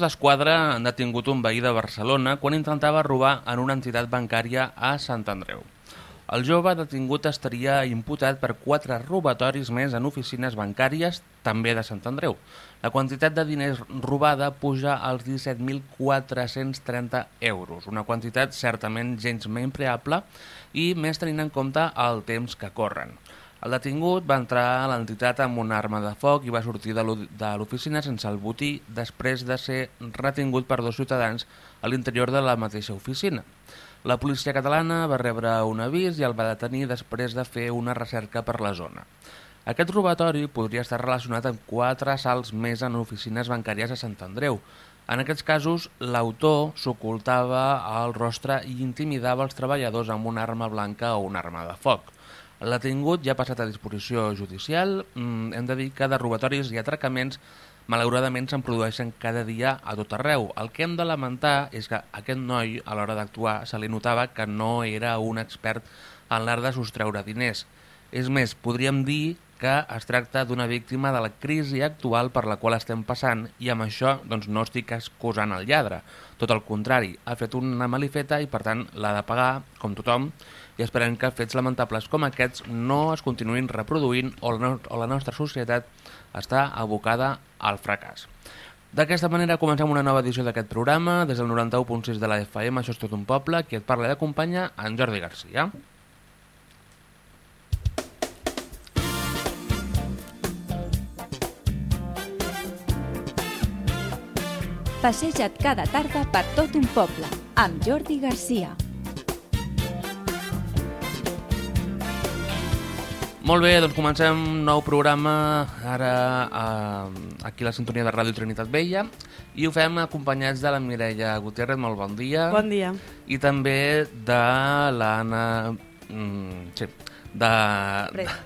Mossos d'Esquadra han detingut un veí de Barcelona quan intentava robar en una entitat bancària a Sant Andreu. El jove detingut estaria imputat per quatre robatoris més en oficines bancàries, també de Sant Andreu. La quantitat de diners robada puja als 17.430 euros, una quantitat certament gens preable i més tenint en compte el temps que corren. El detingut va entrar a l'entitat amb una arma de foc i va sortir de l'oficina sense el botí després de ser retingut per dos ciutadans a l'interior de la mateixa oficina. La policia catalana va rebre un avís i el va detenir després de fer una recerca per la zona. Aquest robatori podria estar relacionat amb quatre assalts més en oficines bancàries a Sant Andreu. En aquests casos, l'autor s'ocultava al rostre i intimidava els treballadors amb una arma blanca o una arma de foc. El detingut ja ha passat a disposició judicial. Mm, hem de dir que de robatoris i atracaments malauradament se'n produeixen cada dia a tot arreu. El que hem de lamentar és que aquest noi, a l'hora d'actuar, se li notava que no era un expert en l'art de sostreure diners. És més, podríem dir que es tracta d'una víctima de la crisi actual per la qual estem passant i amb això doncs, no estic excusant el lladre. Tot el contrari, ha fet una malifeta i per tant l'ha de pagar, com tothom, i esperem que fets lamentables com aquests no es continuïn reproduint o la, no o la nostra societat està abocada al fracàs. D'aquesta manera comencem una nova edició d'aquest programa. Des del 91.6 de la FM, això és tot un poble, qui et parla i acompanya en Jordi Garcia. Passeja't cada tarda per tot un poble, amb Jordi Garcia. Molt bé, doncs comencem un nou programa ara eh, aquí a la sintonia de Ràdio Trinitat Vella i ho fem acompanyats de la Mireia Gutiérrez, molt bon dia. Bon dia. I també de l'Anna... Mm, sí, de... Presa.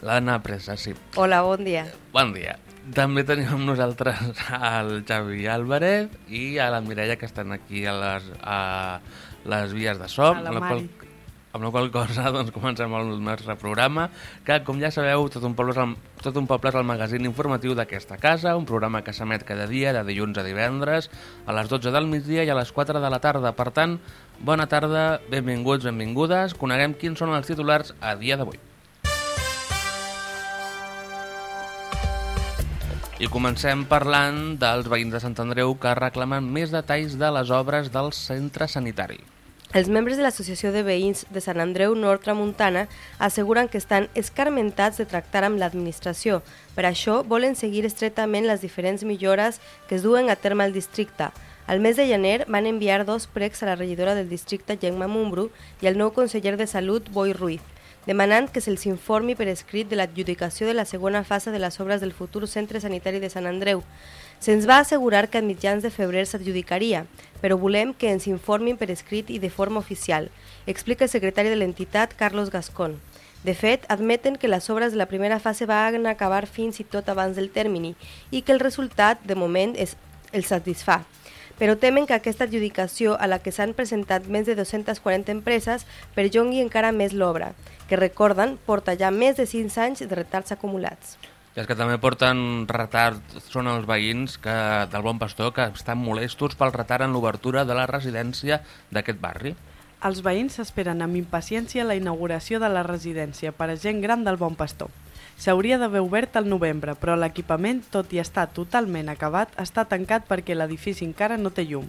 L'Anna Presa, sí. Hola, bon dia. Bon dia. També tenim amb nosaltres el Xavi Álvarez i a la Mireia que estan aquí a les, a les vies de so. A la qual, amb la qual cosa doncs, comencem el nostre programa, que com ja sabeu, tot un poble és el, tot un poble és el magazín informatiu d'aquesta casa, un programa que s'emet cada dia, de dilluns a divendres, a les 12 del migdia i a les 4 de la tarda. Per tant, bona tarda, benvinguts, benvingudes, coneguem quins són els titulars a dia d'avui. I comencem parlant dels veïns de Sant Andreu que reclamen més detalls de les obres del centre sanitari. Els membres de l'Associació de Veïns de Sant Andreu Nord Tramuntana asseguren que estan escarmentats de tractar amb l'administració. Per això volen seguir estretament les diferents millores que es duen a terme al districte. Al mes de gener van enviar dos pregs a la regidora del districte Gemma Mumbru i al nou conseller de Salut Boi Ruiz, demanant que se'ls informi per escrit de l'adjudicació de la segona fase de les obres del futur centre sanitari de Sant Andreu. Se'ns va assegurar que a mitjans de febrer s'adjudicaria, però volem que ens informin per escrit i de forma oficial, explica el secretari de l'entitat Carlos Gascón. De fet, admeten que les obres de la primera fase van acabar fins i tot abans del termini i que el resultat, de moment, és, el satisfà però temen que aquesta adjudicació a la que s'han presentat més de 240 empreses perllongui encara més l'obra, que recorden porta ja més de 5 anys de retards acumulats. I els que també porten retard són els veïns que, del Bon Pastor que estan molestos pel retard en l'obertura de la residència d'aquest barri. Els veïns esperen amb impaciència la inauguració de la residència per a gent gran del Bon Pastor. S'hauria d'haver obert al novembre, però l'equipament, tot i estar totalment acabat, està tancat perquè l'edifici encara no té llum.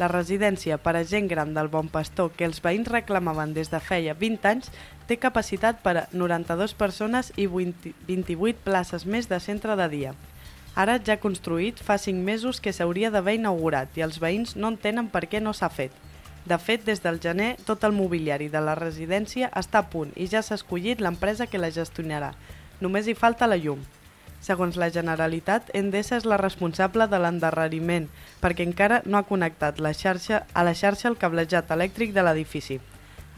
La residència per a gent gran del Bon Pastor que els veïns reclamaven des de feia 20 anys té capacitat per a 92 persones i 20 28 places més de centre de dia. Ara ja construït, fa 5 mesos que s'hauria d'haver inaugurat i els veïns no entenen per què no s'ha fet. De fet, des del gener, tot el mobiliari de la residència està a punt i ja s'ha escollit l'empresa que la gestionarà. Només hi falta la llum. Segons la Generalitat, Endesa és la responsable de l'endarreriment perquè encara no ha connectat la xarxa, a la xarxa el cablejat elèctric de l'edifici.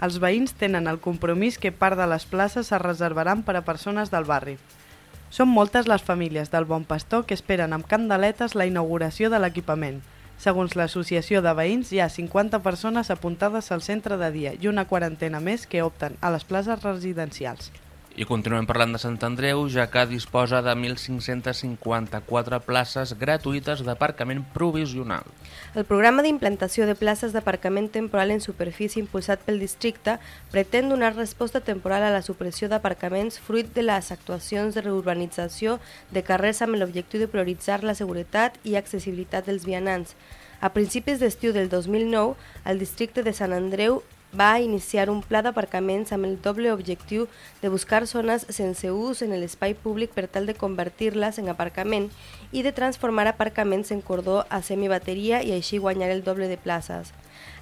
Els veïns tenen el compromís que part de les places es reservaran per a persones del barri. Són moltes les famílies del Bon Pastor que esperen amb candeletes la inauguració de l'equipament. Segons l'associació de veïns, hi ha 50 persones apuntades al centre de dia i una quarantena més que opten a les places residencials. I continuem parlant de Sant Andreu, ja que disposa de 1.554 places gratuïtes d'aparcament provisional. El programa d'implantació de places d'aparcament temporal en superfície impulsat pel districte pretén donar resposta temporal a la supressió d'aparcaments fruit de les actuacions de reurbanització de carrers amb l'objectiu de prioritzar la seguretat i accessibilitat dels vianants. A principis d'estiu del 2009, el districte de Sant Andreu va iniciar un pla d'aparcaments amb el doble objectiu de buscar zones sense ús en l'espai públic per tal de convertir-les en aparcament i de transformar aparcaments en cordó a semibateria i així guanyar el doble de places.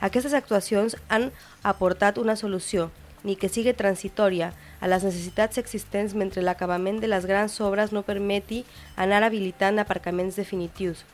Aquestes actuacions han aportat una solució, ni que sigui transitòria, a les necessitats existents mentre l'acabament de les grans obres no permeti anar habilitant aparcaments definitius.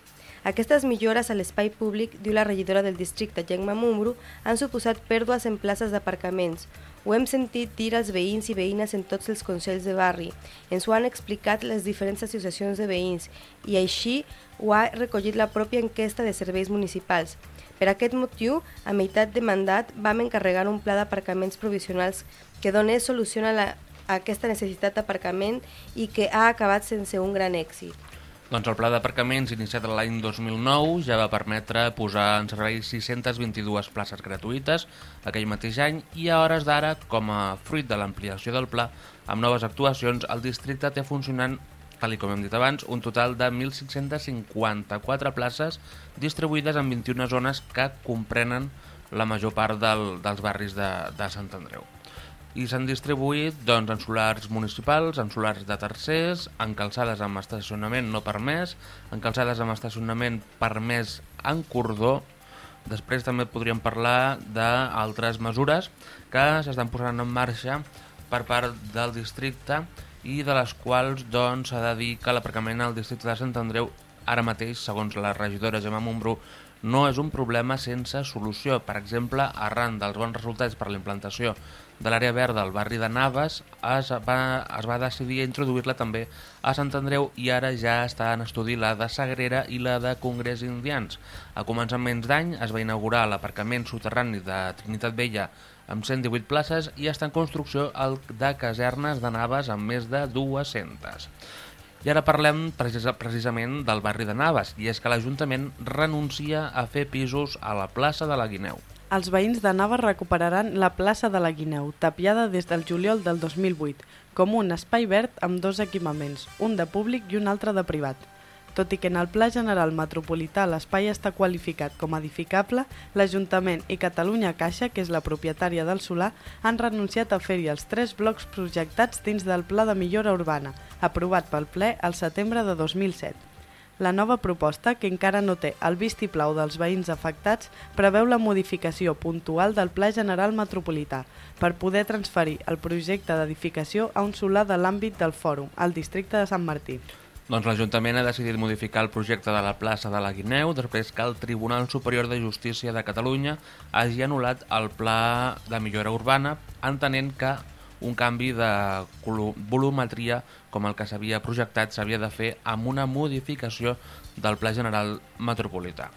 Aquestes millores a l'espai públic, diu la regidora del districte, Gemma Mumbru, han suposat pèrdues en places d'aparcaments. Ho hem sentit dir als veïns i veïnes en tots els consells de barri. Ens ho han explicat les diferents associacions de veïns i així ho ha recollit la pròpia enquesta de serveis municipals. Per aquest motiu, a meitat de mandat, vam encarregar un pla d'aparcaments provisionals que donés solució a, la, a aquesta necessitat d'aparcament i que ha acabat sense un gran èxit. Doncs el pla d'aparcaments iniciat l'any 2009 ja va permetre posar en servei 622 places gratuïtes aquell mateix any i a hores d'ara, com a fruit de l'ampliació del pla, amb noves actuacions, el districte té funcionant, tal com hem dit abans, un total de 1.554 places distribuïdes en 21 zones que comprenen la major part del, dels barris de, de Sant Andreu i s'han distribuït doncs, en solars municipals, en solars de tercers, en calçades amb estacionament no permès, en calçades amb estacionament permès en cordó. Després també podríem parlar d'altres mesures que s'estan posant en marxa per part del districte i de les quals doncs, s'ha doncs, de dir que l'aparcament al districte de Sant Andreu ara mateix, segons la regidora Gemma Montbrú, no és un problema sense solució. Per exemple, arran dels bons resultats per la implantació de l'àrea verda al barri de Naves es va, es va decidir introduir-la també a Sant Andreu i ara ja està en estudi la de Sagrera i la de Congrés Indians. A començaments d'any es va inaugurar l'aparcament soterrani de Trinitat Vella amb 118 places i està en construcció el de casernes de Naves amb més de 200. I ara parlem precisament del barri de Naves, i és que l'Ajuntament renuncia a fer pisos a la plaça de la Guineu. Els veïns de Nava recuperaran la plaça de la Guineu, tapiada des del juliol del 2008, com un espai verd amb dos equipaments, un de públic i un altre de privat. Tot i que en el Pla General Metropolità l'espai està qualificat com edificable, l'Ajuntament i Catalunya Caixa, que és la propietària del solar, han renunciat a fer-hi els tres blocs projectats dins del Pla de Millora Urbana, aprovat pel ple al setembre de 2007. La nova proposta, que encara no té el vistiplau dels veïns afectats, preveu la modificació puntual del Pla General Metropolità per poder transferir el projecte d'edificació a un solar de l'àmbit del Fòrum, al districte de Sant Martí. Doncs l'Ajuntament ha decidit modificar el projecte de la plaça de la Guineu després que el Tribunal Superior de Justícia de Catalunya hagi anul·lat el pla de millora urbana entenent que un canvi de volumetria com el que s'havia projectat s'havia de fer amb una modificació del Pla General Metropolità.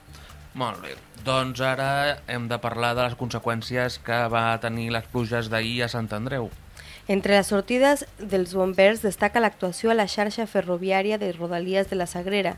Molt bé, doncs ara hem de parlar de les conseqüències que va tenir les pluges d'ahir a Sant Andreu. Entre les sortides dels bombers destaca l'actuació a la xarxa ferroviària de Rodalies de la Sagrera.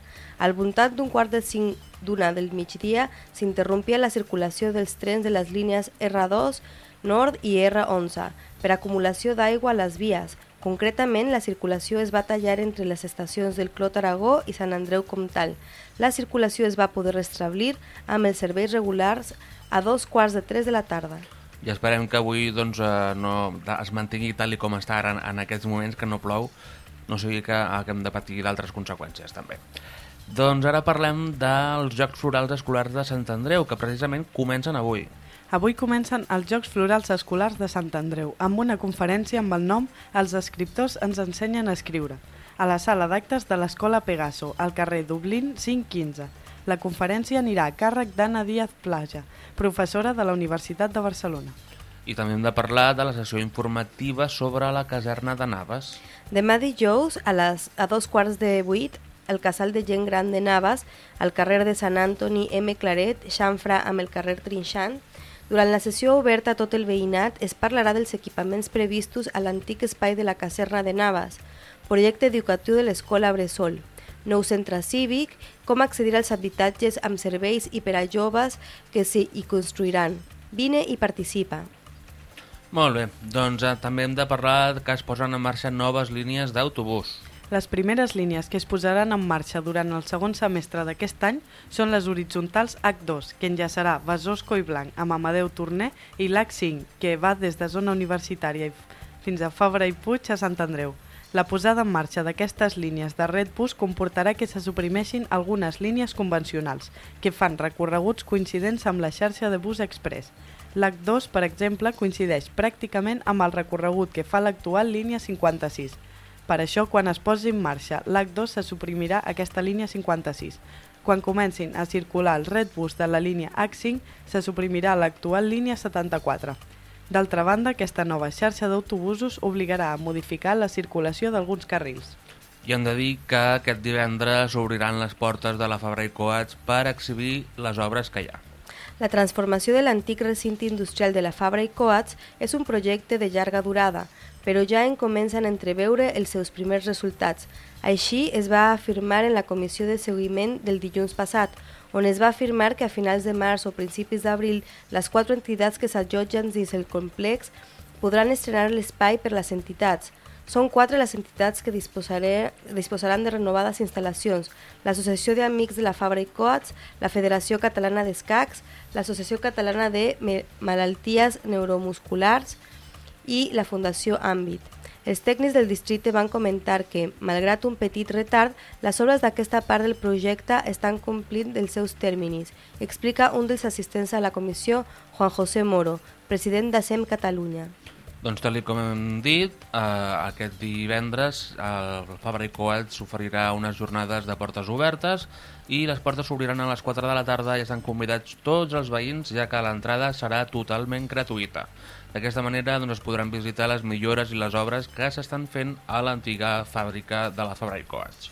Al voltant d'un quart de cinc d'una del migdia s'interrompia la circulació dels trens de les línies R2, Nord i R11 per acumulació d'aigua a les vies. Concretament, la circulació es va tallar entre les estacions del Clot Aragó i Sant Andreu Comtal. La circulació es va poder restablir amb els serveis regulars a dos quarts de tres de la tarda. I esperem que avui doncs, eh, no es mantingui tal i com està ara en, en aquests moments, que no plou, no sigui que haguem de patir d'altres conseqüències també. Doncs ara parlem dels Jocs Florals Escolars de Sant Andreu, que precisament comencen avui. Avui comencen els Jocs Florals Escolars de Sant Andreu, amb una conferència amb el nom Els escriptors ens ensenyen a escriure, a la sala d'actes de l'Escola Pegaso, al carrer Dublín 515. La conferència anirà a càrrec d'Anna Díaz Plaja, professora de la Universitat de Barcelona. I també hem de parlar de la sessió informativa sobre la caserna de Naves. Demà dijous, a, les, a dos quarts de vuit, el casal de gent gran de Navas, al carrer de Sant Antoni M. Claret, xamfra amb el carrer Trinxant, Durant la sessió oberta a tot el veïnat es parlarà dels equipaments previstos a l'antic espai de la caserna de Navas, projecte educatiu de l'Escola Bressol, nou centre cívic, com accedir als habitatges amb serveis i per a joves que s'hi construiran. Vine i participa. Molt bé, doncs eh, també hem de parlar que es posen en marxa noves línies d'autobús. Les primeres línies que es posaran en marxa durant el segon semestre d'aquest any són les horitzontals H2, que enllaçarà Besòs Blanc amb Amadeu Torner, i l'H5, que va des de zona universitària fins a Fabra i Puig a Sant Andreu. La posada en marxa d'aquestes línies de Redbus comportarà que se suprimeixin algunes línies convencionals, que fan recorreguts coincidents amb la xarxa de bus express. L'H2, per exemple, coincideix pràcticament amb el recorregut que fa l'actual línia 56. Per això, quan es posi en marxa l'H2, se suprimirà aquesta línia 56. Quan comencin a circular els Redbus de la línia H5, se suprimirà l'actual línia 74. D'altra banda, aquesta nova xarxa d'autobusos obligarà a modificar la circulació d'alguns carrils. I hem de dir que aquest divendres obriran les portes de la Fabra i Coats per exhibir les obres que hi ha. La transformació de l'antic recinte industrial de la Fabra i Coats és un projecte de llarga durada, però ja en comencen a entreveure els seus primers resultats. Així es va afirmar en la comissió de seguiment del dilluns passat, on es va afirmar que a finals de març o principis d'abril les quatre entitats que s'allotgen dins el complex podran estrenar l'espai per les entitats. Són quatre les entitats que disposaran de renovades instal·lacions, l'Associació d'Amics de la Fabra i Coats, la Federació Catalana d'Escacs, l'Associació Catalana de Malalties Neuromusculars i la Fundació Àmbit. Els tècnics del districte van comentar que, malgrat un petit retard, les obres d'aquesta part del projecte estan complint els seus tèrmins, explica un dels assistents a la comissió, Juan José Moro, president d'ASEM Catalunya. Doncs tal com hem dit, eh, aquest divendres el Fabra i Coats s'oferirà unes jornades de portes obertes i les portes s'obriran a les 4 de la tarda i estan convidats tots els veïns ja que l'entrada serà totalment gratuïta. D'aquesta manera doncs, es podran visitar les millores i les obres que s'estan fent a l'antiga fàbrica de la Fabra i Coats.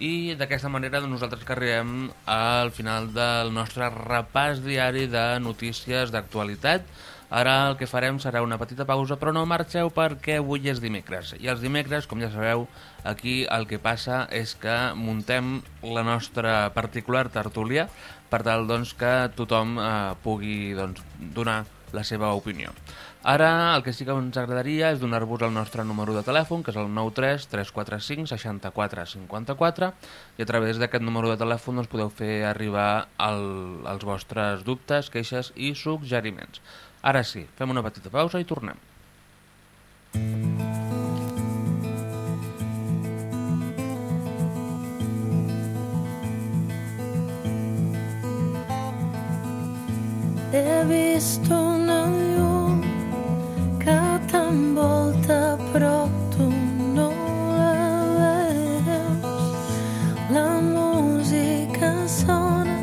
I d'aquesta manera doncs, nosaltres que arribem al final del nostre repàs diari de notícies d'actualitat. Ara el que farem serà una petita pausa, però no marxeu perquè avui és dimecres. I els dimecres, com ja sabeu, aquí el que passa és que muntem la nostra particular tertúlia per tal doncs, que tothom eh, pugui doncs, donar la seva opinió. Ara el que sí que ens agradaria és donar-vos el nostre número de telèfon, que és el 93 345 64 54, i a través d'aquest número de telèfon doncs, podeu fer arribar el, els vostres dubtes, queixes i suggeriments. Ara sí, fem una petita pausa i tornem. He visto una llum que t'envolta però tu no la veus. La música sona,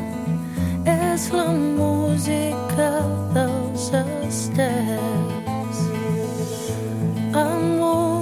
és la música dels estels. Amunt,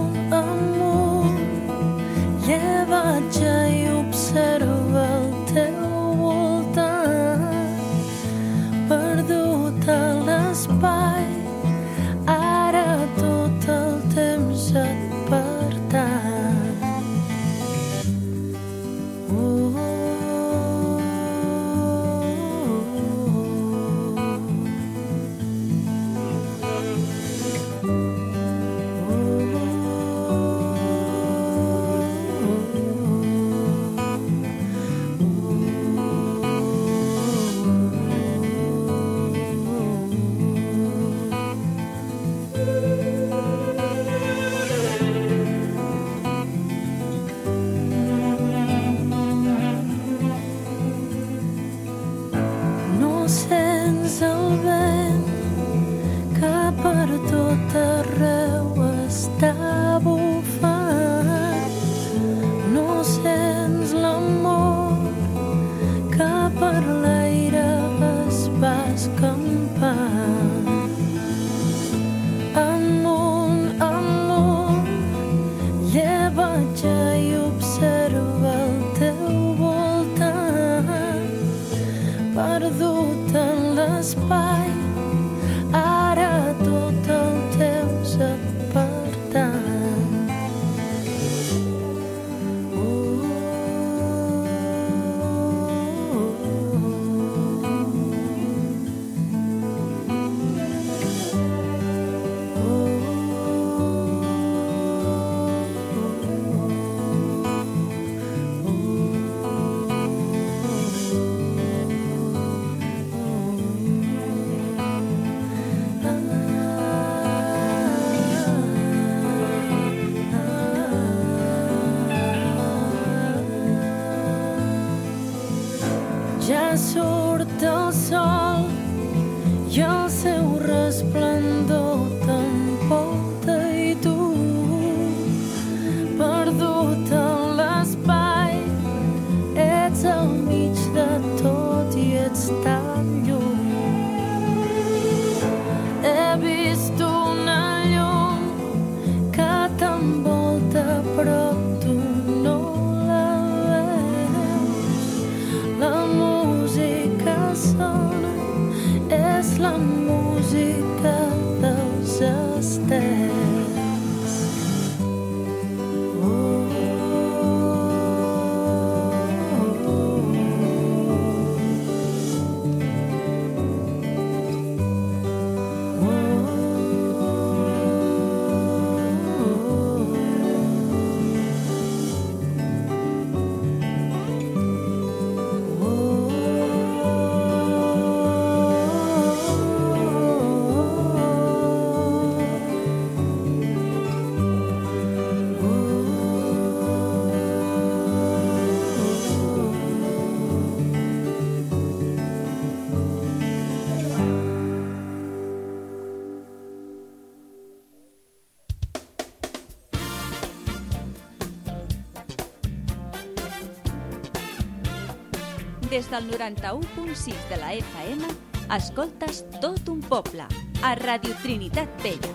Des del 91.6 de la FM, escoltes tot un poble, a Radio Trinitat Vella.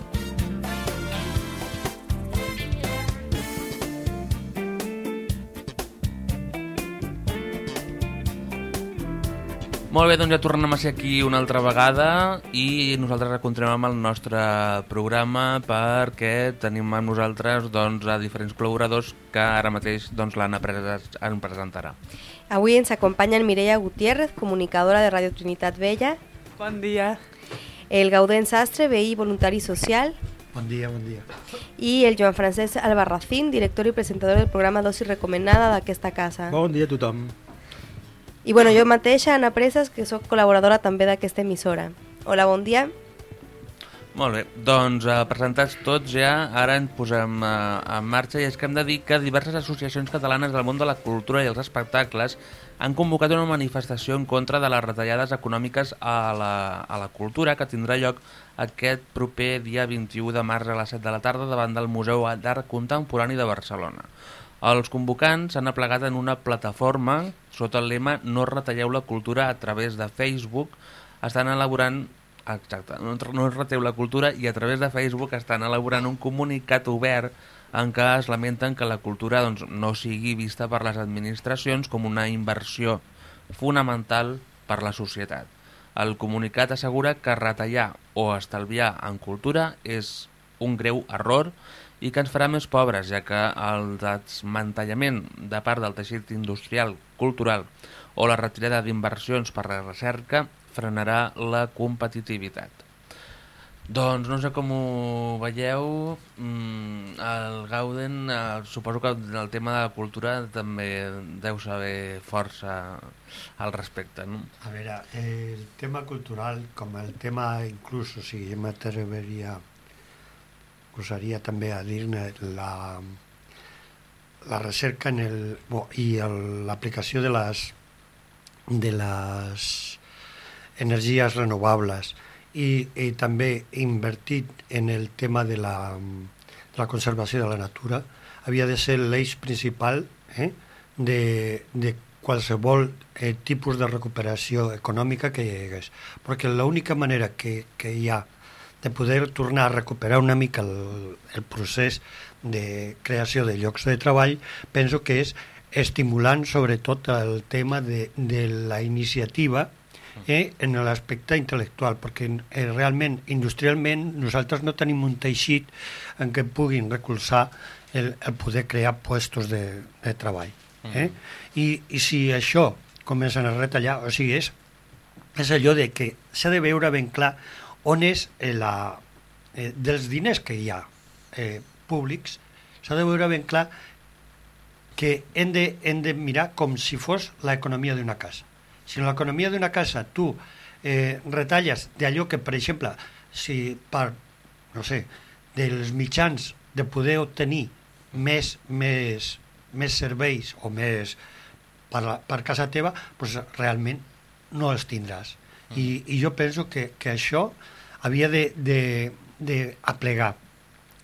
Molt bé, doncs ja tornem a ser aquí una altra vegada i nosaltres continuem amb el nostre programa perquè tenim amb nosaltres doncs, a diferents col·laboradors que ara mateix doncs, l'Anna pres en presentarà. Avui ens acompanyen Mireia Gutiérrez, comunicadora de Radio Trinitat Vella, Bon dia. el Gaudent Sastre, veí voluntari social, Bon dia, bon dia. i el Joan Francesc Albarracín, director i presentador del programa Dosi Recomanada d'aquesta casa. Bon dia a tothom. I bueno, jo mateixa, Anna Presas, que sóc col·laboradora també d'aquesta emissora. Hola, bon dia. Molt bé, doncs eh, presentats tots ja, ara ens posem eh, en marxa i és que hem de dir que diverses associacions catalanes del món de la cultura i els espectacles han convocat una manifestació en contra de les retallades econòmiques a la, a la cultura que tindrà lloc aquest proper dia 21 de març a les 7 de la tarda davant del Museu d'Art Contemporani de Barcelona. Els convocants s'han aplegat en una plataforma sota el lema No retalleu la cultura a través de Facebook. Estan elaborant Exacte, no, no es reteu la cultura i a través de Facebook estan elaborant un comunicat obert en què es lamenten que la cultura doncs, no sigui vista per les administracions com una inversió fonamental per la societat. El comunicat assegura que retallar o estalviar en cultura és un greu error i que ens farà més pobres, ja que el desmantellament de part del teixit industrial cultural o la retirada d'inversions per la recerca frenarà la competitivitat. Doncs no sé com ho veieu, mm, el Gauden, eh, suposo que el tema de la cultura també deu saber força al respecte, no? A veure, el tema cultural, com el tema inclús, o sigui, m'atreveria, gosaria també a dir-ne la, la recerca en el, bo, i l'aplicació de les de les energies renovables i, i també invertit en el tema de la, de la conservació de la natura havia de ser l'eix principal eh, de, de qualsevol eh, tipus de recuperació econòmica que hi hagués. Perquè l'única manera que, que hi ha de poder tornar a recuperar una mica el, el procés de creació de llocs de treball, penso que és estimulant sobretot el tema de, de la iniciativa eh, en l'aspecte intel·lectual, perquè eh, realment, industrialment, nosaltres no tenim un teixit en què puguin recolzar el, el poder crear puestos de, de treball. Eh? I, I si això comencen a retallar, o sigui, és, és allò de que s'ha de veure ben clar on és eh, la, eh, dels diners que hi ha eh, públics, s'ha de veure ben clar que hem de, hem de mirar com si fos l'economia d'una casa. Si en l'economia d'una casa tu eh, retalles d'allò que, per exemple, si per, no sé, dels mitjans de poder obtenir més, més, més serveis o més per, la, per casa teva, doncs realment no els tindràs. I, i jo penso que, que això havia de, de, de aplegar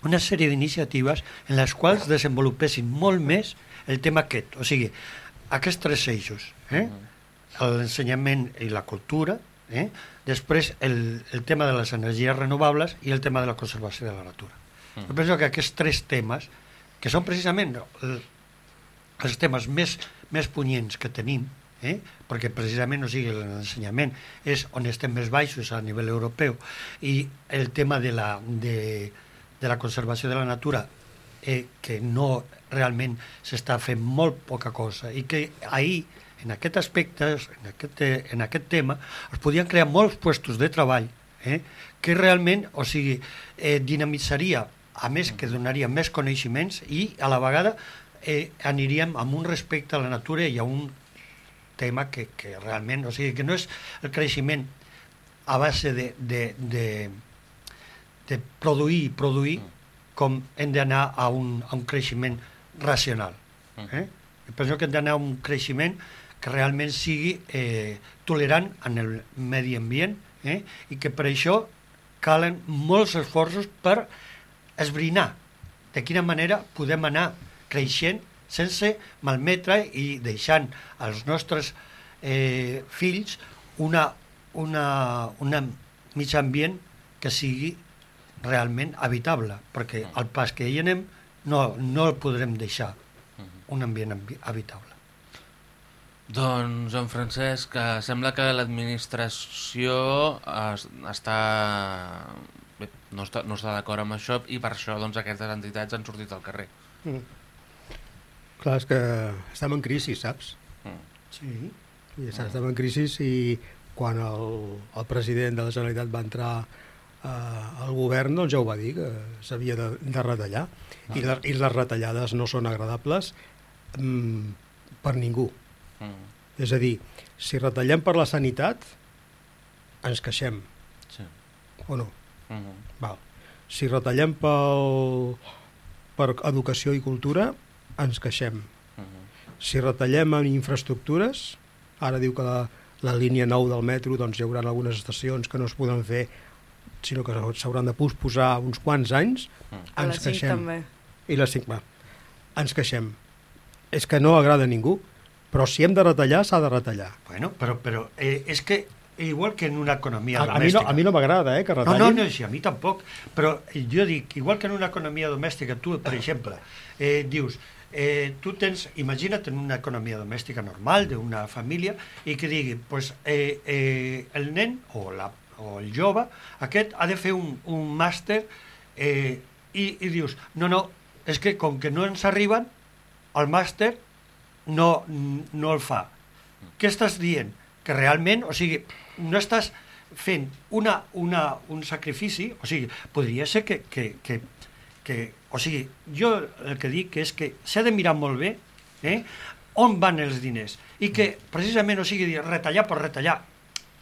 una sèrie d'iniciatives en les quals desenvolupessin molt més el tema aquest, o sigui, aquests tres eixos, eh? L'ensenyament i la cultura, eh? després el, el tema de les energies renovables i el tema de la conservació de la natura. Jo penso que aquests tres temes, que són precisament el, els temes més, més punyents que tenim, eh? perquè precisament o sigui, l'ensenyament és on estem més baixos a nivell europeu i el tema de la, de, de la conservació de la natura eh, que no realment s'està fent molt poca cosa i que ahir en aquest aspecte, en aquest, eh, en aquest tema, es podien crear molts puestos de treball eh, que realment, o sigui, eh, dinamitzaria, a més que donaria més coneixements i a la vegada eh, aniríem amb un respecte a la natura i a un tema que, que realment, o sigui, que no és el creixement a base de, de, de, de produir i produir com hem d'anar a, un, a un creixement racional. Eh? Jo penso que hem d'anar a un creixement que realment sigui eh, tolerant en el medi ambient eh? i que per això calen molts esforços per esbrinar de quina manera podem anar creixent sense malmetre i deixant als nostres eh, fills una, una, una mig ambient que sigui realment habitable, perquè al pas que hi anem no, no el podrem deixar un ambient ambi- habitable. Doncs, Joan Francesc, que sembla que l'administració es, està... Bé, no està, no està d'acord amb això i per això doncs, aquestes entitats han sortit al carrer. Clar, és que estem en crisi, saps? Sí. I estem en crisi i quan el, el president de la Generalitat va entrar eh, al govern, doncs ja ho va dir, que s'havia de, de retallar. I, la, I les retallades no són agradables mm, per ningú. Mm. És a dir, si retallem per la sanitat, ens queixem, Sí. o no? Mm -hmm. Val. Si retallem pel, per educació i cultura, ens queixem. Mm -hmm. Si retallem en infraestructures, ara diu que la, la línia 9 del metro doncs hi haurà algunes estacions que no es poden fer sinó que s'hauran de posposar uns quants anys, A ens les 5 queixem. també. I les 5, va, ens queixem. És que no agrada a ningú, però si hem de retallar, s'ha de retallar. Bueno, però, però eh, és que igual que en una economia A, a mi no, domèstica... a mi no m'agrada, eh, que No, retallin. no, no, sí, a mi tampoc. Però jo dic, igual que en una economia domèstica, tu, per exemple, eh, dius, eh, tu tens, imagina't en una economia domèstica normal, d'una família, i que digui, pues, eh, eh, el nen o, la, o el jove, aquest ha de fer un, un màster eh, i, i dius, no, no, és que com que no ens arriben, el màster no, no el fa. Què estàs dient? Que realment, o sigui, no estàs fent una, una, un sacrifici, o sigui, podria ser que, que, que, que o sigui, jo el que dic és que s'ha de mirar molt bé eh, on van els diners i que precisament, o sigui, retallar per retallar,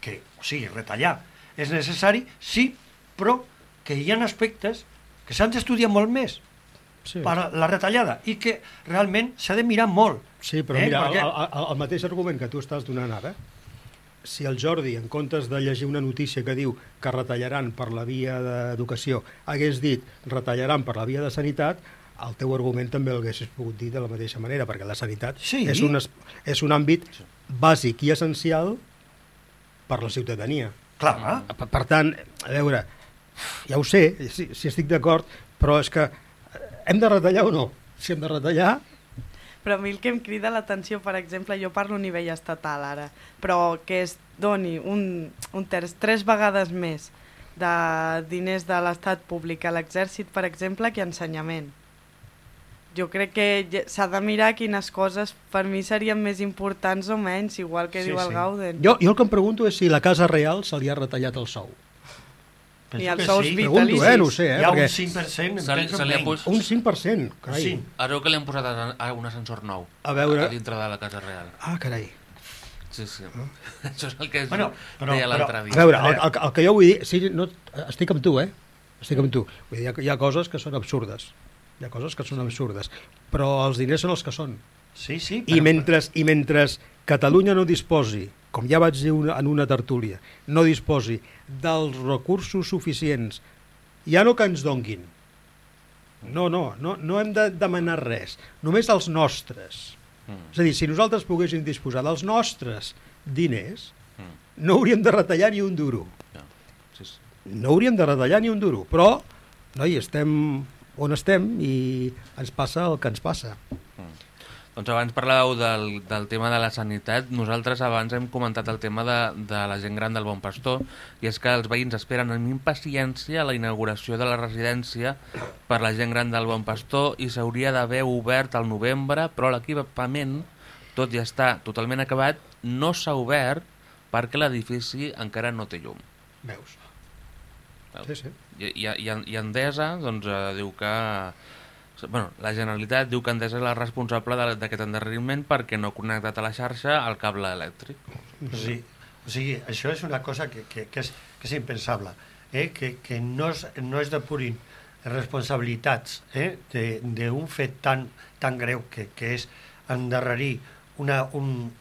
que, o sigui, retallar és necessari, sí, però que hi ha aspectes que s'han d'estudiar molt més Sí. per a la retallada i que realment s'ha de mirar molt. Sí, però Eh, mira, perquè- el, el, el mateix argument que tu estàs donant ara, si el Jordi, en comptes de llegir una notícia que diu que retallaran per la via d'educació, hagués dit retallaran per la via de sanitat, el teu argument també l'haguessis pogut dir de la mateixa manera, perquè la sanitat Sí. és, un, es- és un àmbit bàsic i essencial per la ciutadania. Clar, Per, per tant, a veure, ja ho sé, si, si estic d'acord, però és que hem de retallar o no? Si hem de retallar, Però a mi el que em crida l'atenció, per exemple, jo parlo a nivell estatal ara, però que és doni un, un terç, tres vegades més de diners de l'estat públic a l'exèrcit, per exemple, que ensenyament. Jo crec que s'ha de mirar quines coses per mi serien més importants o menys, igual que Sí, diu el sí. Gauden. Jo, jo el que em pregunto és si la Casa Real se li ha retallat el sou. Penso I els sous sí. vitalicis. Pregunto, eh? No sé, eh? Hi ha un Perquè 5%, em Se li- penso se li ha pos- un 5%, carai. Sí. Ara veu que li han posat a, a un ascensor nou. A veure- A dintre de la Casa Real. Ah, carai. Sí, sí. Això és el que Bueno, però- deia l'altre però- A dia. veure, el, el, el que jo vull dir... Sí, no, estic amb tu, eh? Estic amb tu. Vull dir, hi ha, hi ha coses que són absurdes. Hi ha coses que són absurdes. Però els diners són els que són. Sí, sí. I mentre, I mentre Catalunya no disposi, com ja vaig dir una, en una tertúlia, no disposi dels recursos suficients, ja no que ens donguin, no, no, no, no hem de demanar res, només els nostres. Mm. És a dir, si nosaltres poguéssim disposar dels nostres diners, Mm. no hauríem de retallar ni un duro. Ja. Sí, sí. No hauríem de retallar ni un duro, però, noi, estem on estem i ens passa el que ens passa. Doncs abans parlàveu del, del tema de la sanitat. Nosaltres abans hem comentat el tema de, de la gent gran del Bon Pastor i és que els veïns esperen amb impaciència la inauguració de la residència per la gent gran del Bon Pastor i s'hauria d'haver obert al novembre, però l'equipament, tot i estar totalment acabat, no s'ha obert perquè l'edifici encara no té llum. Veus? Sí, sí. I, i, i, i Endesa doncs, eh, diu que... Bueno, la Generalitat diu que Endesa és la responsable d'aquest endarreriment perquè no ha connectat a la xarxa el cable elèctric. Sí. O sigui, això és una cosa que, que, que, és, que és impensable, eh? que, que no, és, no és de purin responsabilitats eh? d'un fet tan, tan greu que, que és endarrerir una, un,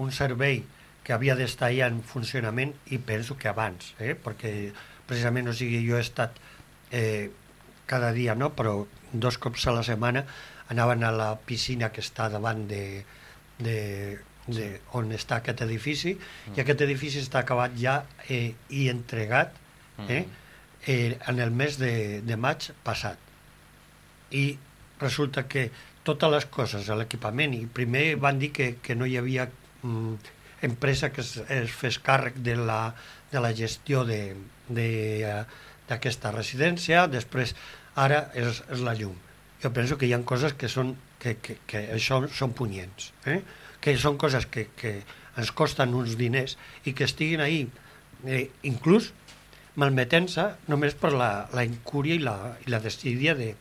un servei que havia d'estar ja en funcionament i penso que abans, eh? perquè precisament, o sigui, jo he estat eh, cada dia, no? però dos cops a la setmana anaven a la piscina que està davant de, de, de on està aquest edifici i aquest edifici està acabat ja eh, i entregat eh, eh, en el mes de, de maig passat. I resulta que totes les coses, l'equipament, i primer van dir que, que no hi havia mm, empresa que es, es fes càrrec de la, de la gestió de- de, eh, d'aquesta residència, després ara és, és la llum. Jo penso que hi ha coses que són que, que, que això són punyents, eh? que són coses que, que ens costen uns diners i que estiguin ahí, eh, inclús malmetent-se només per la, la incúria i la, i la desídia de,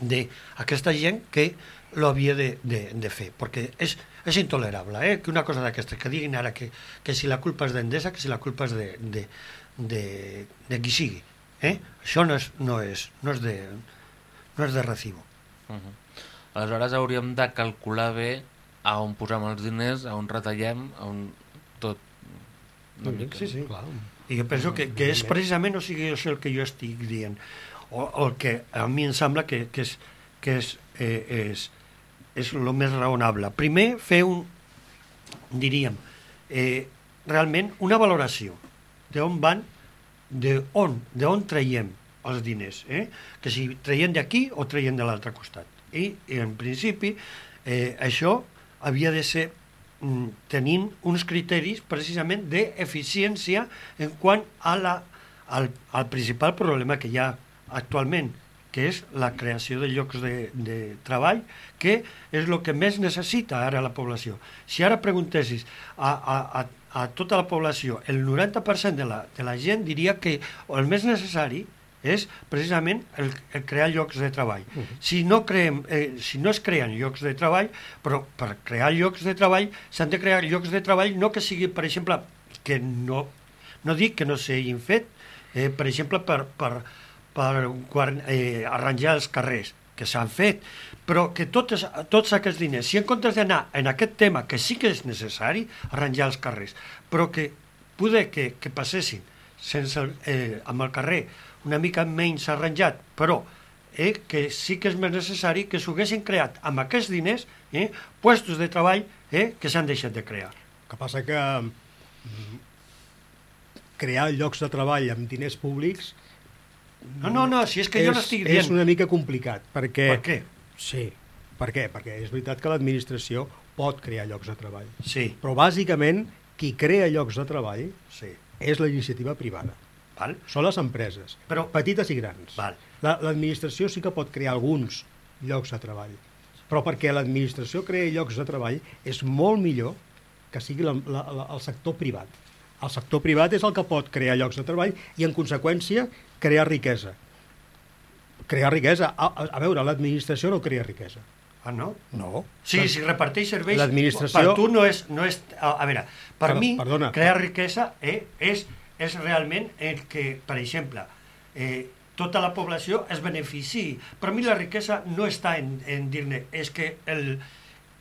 de aquesta gent que lo havia de, de, de fer, perquè és, és intolerable, eh? que una cosa d'aquestes, que diguin ara que, que si la culpa és d'Endesa, que si la culpa és de, de, de, de qui sigui. Eh? Això no és, no, és, no, és de, no és de recibo. Uh -huh. Aleshores hauríem de calcular bé a on posem els diners, a on retallem, a on tot... una mica. Sí, sí, clar. I jo penso que, que és precisament, o sigui, això el que jo estic dient, o, o el que a mi em sembla que, que és, que és, eh, és, és el més raonable. Primer, fer un, diríem, eh, realment una valoració d'on van, d'on, d'on traiem els diners, eh? que si traiem d'aquí o traiem de l'altre costat. I, i en principi, eh, això havia de ser mm, tenint uns criteris precisament d'eficiència en quant a la, al, al principal problema que hi ha actualment, que és la creació de llocs de, de treball, que és el que més necessita ara la població. Si ara preguntessis a, a, a, a tota la població, el 90% de la, de la gent diria que el més necessari és precisament el, el crear llocs de treball. Uh -huh. si, no creem, eh, si no es creen llocs de treball, però per crear llocs de treball s'han de crear llocs de treball no que sigui, per exemple, que no, no dic que no s'hagin fet, eh, per exemple, per, per, per eh, arranjar els carrers, que s'han fet, però que totes, tots aquests diners, si en comptes d'anar en aquest tema, que sí que és necessari arranjar els carrers, però que poder que, que passessin sense, eh, amb el carrer una mica menys arranjat, però eh, que sí que és més necessari que s'haguessin creat amb aquests diners eh, puestos de treball eh, que s'han deixat de crear. El que passa que mm, crear llocs de treball amb diners públics No, no, no, si és que és, jo no estic dient... és una mica complicat, perquè... Per què? Sí, per què? Perquè és veritat que l'administració pot crear llocs de treball. Sí. Però bàsicament qui crea llocs de treball Sí. és la iniciativa privada. Val? Són les empreses, Però- petites i grans. Val. La- L'administració sí que pot crear alguns llocs de treball, però perquè l'administració creï llocs de treball és molt millor que sigui la, la, la, el sector privat. El sector privat és el que pot crear llocs de treball i, en conseqüència, crear riquesa. Crear riquesa. A, a, a veure, l'administració no crea riquesa. Ah, no? No. Sí, si reparteix serveis... L'administració- Per tu no és... No és a, a veure, per Perdó, mi, perdona. crear riquesa eh, és, és realment el que, per exemple, eh, tota la població es benefici. Per mi la riquesa no està en, en dir-ne, és que el,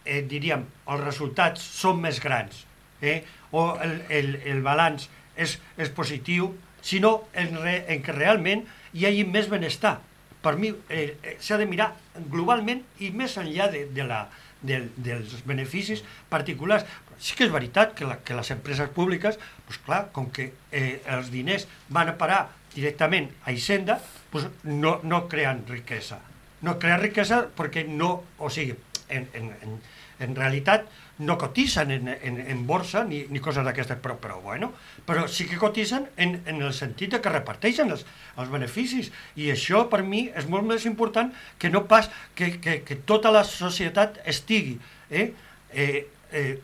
eh, diríem, els resultats són més grans, eh, o el, el, el balanç és, és positiu, sinó en, re, en que realment hi hagi més benestar. Per mi eh, eh, s'ha de mirar globalment i més enllà de, de la, del, dels beneficis particulars. Sí que és veritat que, la, que les empreses públiques, doncs clar, com que eh, els diners van a parar directament a Hisenda, doncs no, no creen riquesa. No creen riquesa perquè no, o sigui, en, en, en, en realitat no cotitzen en, en, en borsa ni, ni coses d'aquestes, però, però, bueno, però sí que cotitzen en, en el sentit de que reparteixen els, els beneficis. I això per mi és molt més important que no pas que, que, que tota la societat estigui eh, eh, eh,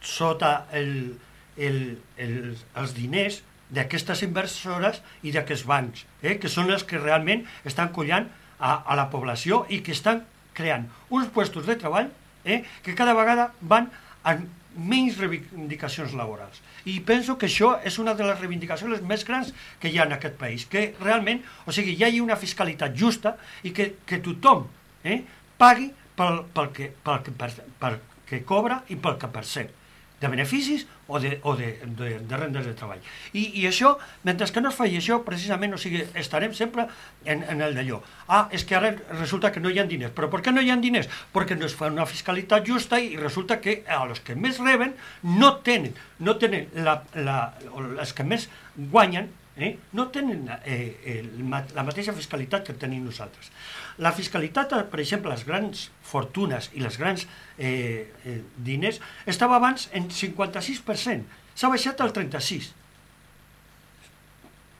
sota el, el, el, els diners d'aquestes inversores i d'aquests bancs, eh, que són els que realment estan collant a, a la població i que estan creant uns puestos de treball eh, que cada vegada van amb menys reivindicacions laborals. I penso que això és una de les reivindicacions més grans que hi ha en aquest país, que realment, o sigui, hi hagi una fiscalitat justa i que, que tothom eh, pagui pel, pel, que, pel, que, per, pel que cobra i pel que percep de beneficis o de, o de, de, de rendes de treball. I, I això, mentre que no es faci això, precisament, o sigui, estarem sempre en, en el d'allò. Ah, és que ara resulta que no hi ha diners. Però per què no hi ha diners? Perquè no es fa una fiscalitat justa i resulta que a los que més reben no tenen, no tenen la, la, o les que més guanyen, eh, no tenen eh, el, la mateixa fiscalitat que tenim nosaltres. La fiscalitat, eh, per exemple, les grans fortunes i les grans eh, eh, diners, estava abans en 56%, s'ha baixat al 36%.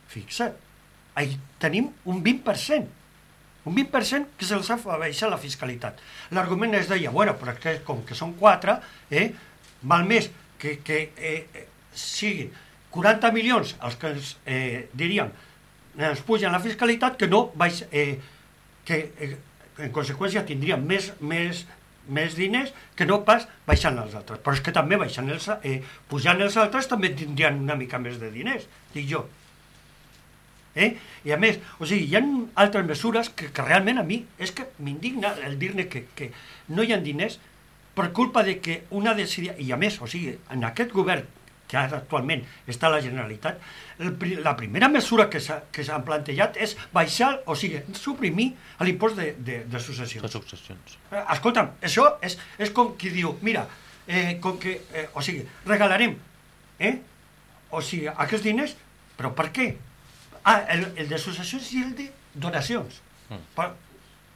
Fixa't, ahí tenim un 20%, un 20% que se'ls ha baixat la fiscalitat. L'argument es deia, bueno, però que com que són 4, eh, val més que, que eh, eh, siguin 40 milions els que ens eh, diríem ens pugen la fiscalitat que no baix, eh, que eh, en conseqüència tindríem més, més, més diners que no pas baixant els altres. Però és que també baixant els, eh, pujant els altres també tindrien una mica més de diners, dic jo. Eh? I a més, o sigui, hi ha altres mesures que, que realment a mi és que m'indigna el dir-ne que, que no hi ha diners per culpa de que una decidia... I a més, o sigui, en aquest govern que ara actualment està la Generalitat, el, la primera mesura que s'ha que s'han plantejat és baixar, o sigui, suprimir l'impost de, de, de de successions. successions. Eh, Escolta'm, això és, és com qui diu, mira, eh, com que, eh, o sigui, regalarem, eh? O sigui, aquests diners, però per què? Ah, el, el de successions i el de donacions. Mm. Per,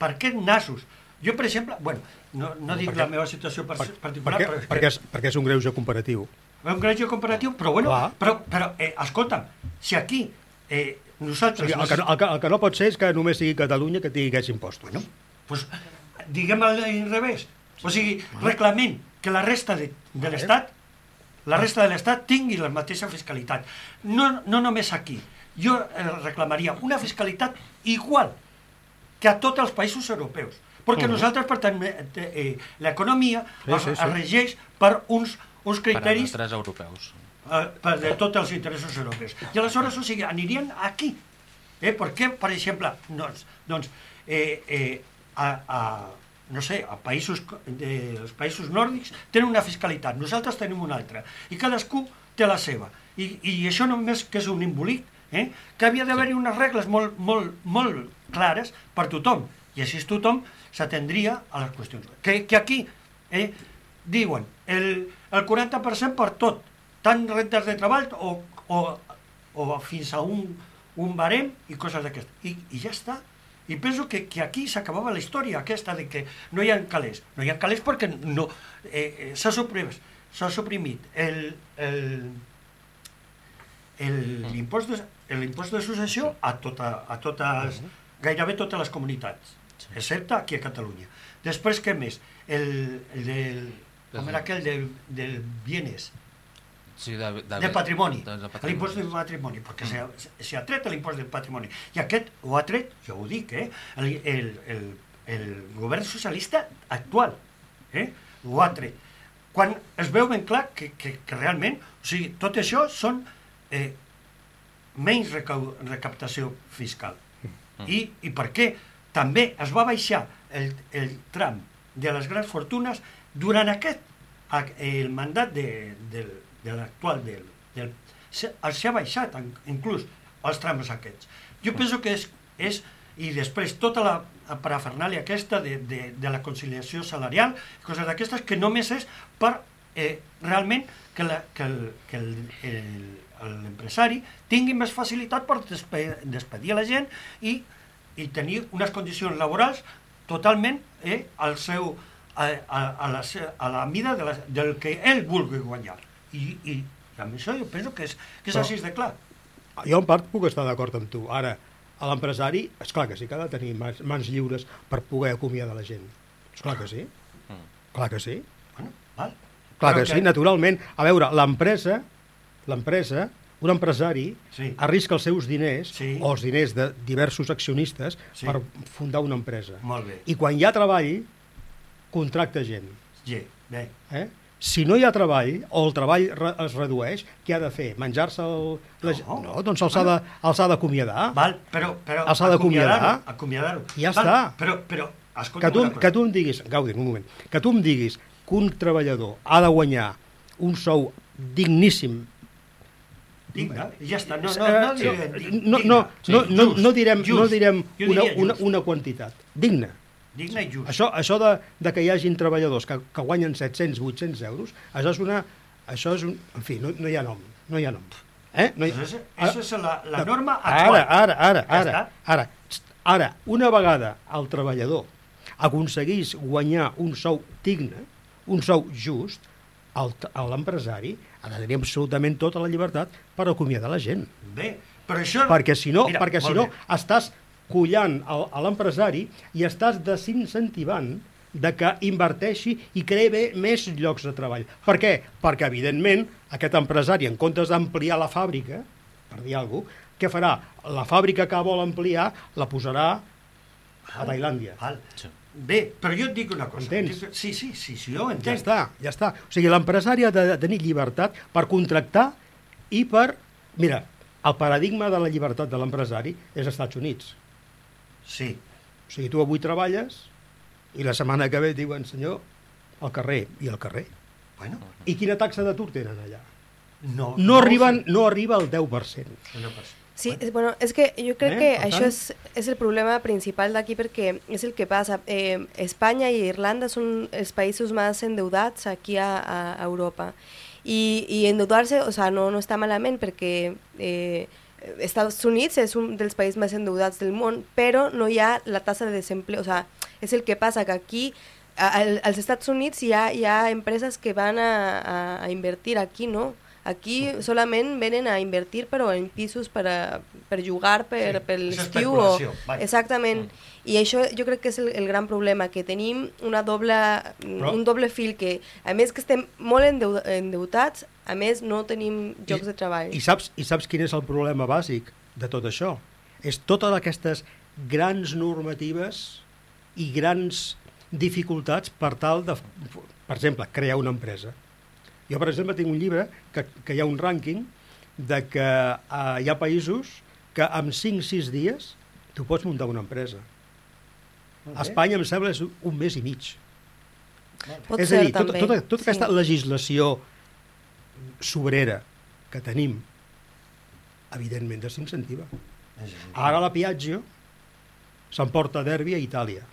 per què nassos? Jo, per exemple, bueno, no, no dic perquè- la meva situació per, Per, particular, perquè, però és que- perquè, és, perquè és un greuge comparatiu. Un greuge comparatiu, però bueno, Clar. però, però eh, escolta'm, si aquí eh, O nosaltres... sigui, el, que no, el, que, el que no pot ser és que només sigui Catalunya que tingui aquests impostos. Bueno, pues, diguem al revés. O sigui, reclamem que la resta de, de l'Estat la resta de l'Estat tingui la mateixa fiscalitat. No, no només aquí. Jo eh, reclamaria una fiscalitat igual que a tots els països europeus. Perquè Mhm. nosaltres, per tant, eh, eh, l'economia Sí, sí, sí. es regeix per uns, uns criteris Paràmetres europeus. eh, per de tots els interessos europeus. I aleshores, o sigui, anirien aquí. Eh? Per què, per exemple, doncs, doncs eh, eh, a, a, no sé, a països, de, els països nòrdics tenen una fiscalitat, nosaltres tenim una altra, i cadascú té la seva. I, i això només que és un embolic, eh? que havia d'haver-hi unes regles molt, molt, molt clares per tothom, i així tothom s'atendria a les qüestions. Que, que aquí eh, diuen el, el 40% per tot, tant rentes de treball o, o, o fins a un, un barem i coses d'aquestes. I, I ja està. I penso que, que aquí s'acabava la història aquesta de que no hi ha calés. No hi ha calés perquè no, eh, eh, s'ha suprimit suprimit el, el, el- l'impost de, l'impost de successió a, tota, a totes, gairebé totes les comunitats, excepte aquí a Catalunya. Després, què més? El, el del, com era aquell del, del bienes, Sí, de, de, de patrimoni, de, de l'impost del patrimoni, perquè s'hi ha tret l'impost del patrimoni. I aquest ho ha tret, jo ho dic, eh, el, el, el, el govern socialista actual, eh, ho ha tret. Quan es veu ben clar que, que, que realment, o sigui, tot això són eh, menys recau, recaptació fiscal. I, I per què també es va baixar el, el tram de les grans fortunes durant aquest, el mandat de, del, de l'actual del, del, s'ha baixat inclús els trams aquests. Jo penso que és, és i després tota la parafernàlia aquesta de, de, de la conciliació salarial, coses d'aquestes que només és per eh, realment que, la, que, el, que el, el, l'empresari tingui més facilitat per despe, despedir a la gent i, i tenir unes condicions laborals totalment eh, al seu, a, a, a, la, a la mida de la, del que ell vulgui guanyar. I, i amb això jo penso que és, que és Però- així de clar. Jo en part puc estar d'acord amb tu. Ara, a l'empresari, és clar que sí que ha de tenir mans, mans lliures per poder acomiadar la gent. És clar que sí. Clar que sí. Bueno, val. Clar Però que sí, naturalment. A veure, l'empresa, l'empresa, un empresari Sí. arrisca els seus diners Sí. o els diners de diversos accionistes Sí. per fundar una empresa. Molt bé. I quan hi ha treball, contracta gent. Sí, bé. Eh? Si no hi ha treball, o el treball re es redueix, què ha de fer? Menjar-se el... La... No. no, doncs els els ha d'acomiadar. Val, però, però Els ha d'acomiadar. acomiadar-ho. Ja Val, està. Però, però, escolta Que tu, que tu em diguis, Gaudi, un moment, que tu em diguis que un treballador ha de guanyar un sou digníssim Digne, i ja està. No, no, Eh, no, no, no, no, no, just, no direm, no direm una, una, una quantitat. Digne. Digne i just. Això, això de, de que hi hagin treballadors que, que guanyen 700, 800 euros, això és una... Això és un... En fi, no, no hi ha nom. No hi ha nom. Eh? No hi, Pues esa, esa és la, la norma ara, actual. ara, ara, ara, està. ara, ara, una vegada el treballador aconseguís guanyar un sou digne, un sou just, l'empresari ha de tenir absolutament tota la llibertat per acomiadar la gent. Bé, però això... Perquè si no, Mira, perquè si no bé. estàs collant a l'empresari i estàs desincentivant de que inverteixi i creï bé més llocs de treball. Per què? Perquè, evidentment, aquest empresari, en comptes d'ampliar la fàbrica, per dir alguna cosa, què farà? La fàbrica que vol ampliar la posarà a Tailàndia. Val. Bé, però jo et dic una cosa. Entens? Sí, sí, sí, sí, jo ho Ja entenc. està, ja està. O sigui, l'empresari ha de tenir llibertat per contractar i per... Mira, el paradigma de la llibertat de l'empresari és als Estats Units. Sí. O sigui, tu avui treballes i la setmana que ve et diuen, senyor, al carrer, i al carrer. Bueno, I quina taxa d'atur tenen allà? no... No, ho arriben, no arriba al 10%. No passa. Sí, es- bueno, es que yo creo Eh, que això és, és el problema principal d'aquí perquè és el que passa. Eh, Espanya i Irlanda són els països més endeudats aquí a, a Europa. I, i endeutar-se, o sea, no, no està malament perquè eh, Estats Units és un dels països més endeudats del món, però no hi ha la tassa de desempleo. O sea, és el que passa, que aquí al- als Estats Units hi ha, hi ha empreses que van a, a, a invertir aquí, no? Aquí solament venen a invertir però en pisos per, a, per jugar per, Sí, per l'estiu. O... vaja. Exactament. I això jo crec que és el, el gran problema, que tenim una doble, Però- un doble fil que, a més que estem molt endeu, endeutats, a més no tenim llocs de treball. I saps, I saps quin és el problema bàsic de tot això? És totes aquestes grans normatives i grans dificultats per tal de, per exemple, crear una empresa. Jo, per exemple, tinc un llibre que, que hi ha un rànquing de que uh, hi ha països que en 5-6 dies tu pots muntar una empresa. A Espanya, em sembla, és un mes i mig. Pot és ser a dir, tota, també. tota, tota aquesta legislació sobrera que tenim, evidentment desincentiva. Ara la Piaggio s'emporta derbi a Itàlia.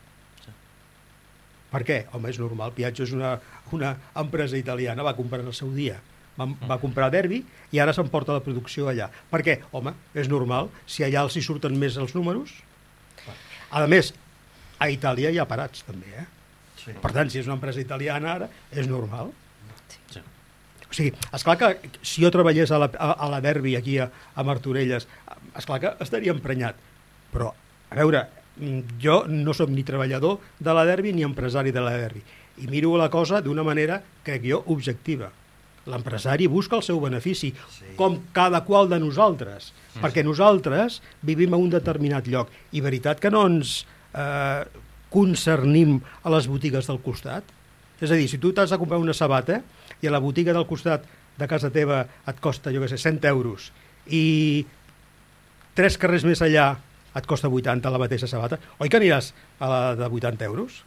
Per què? Home, és normal. Piaggio és una, una empresa italiana, va comprar en el seu dia. Va, va comprar derbi i ara s'emporta la producció allà. Per què? Home, és normal. Si allà els hi surten més els números... A més, a Itàlia hi ha parats, també, eh? Sí. Per tant, si és una empresa italiana ara, és normal. Sí. O sigui, esclar que si jo treballés a la, a, a la Derbi aquí a, a Martorelles, esclar que estaria emprenyat. Però, a veure, jo no sóc ni treballador de la Derbi ni empresari de la Derbi. I miro la cosa d'una manera, crec jo, objectiva. L'empresari busca el seu benefici, sí. com cada qual de nosaltres, mm. perquè nosaltres vivim a un determinat lloc. I veritat que no ens eh, concernim a les botigues del costat? És a dir, si tu t'has de comprar una sabata i a la botiga del costat de casa teva et costa, jo què sé, 100 euros i tres carrers més allà et costa 80 la mateixa sabata, oi que aniràs a la de 80 euros?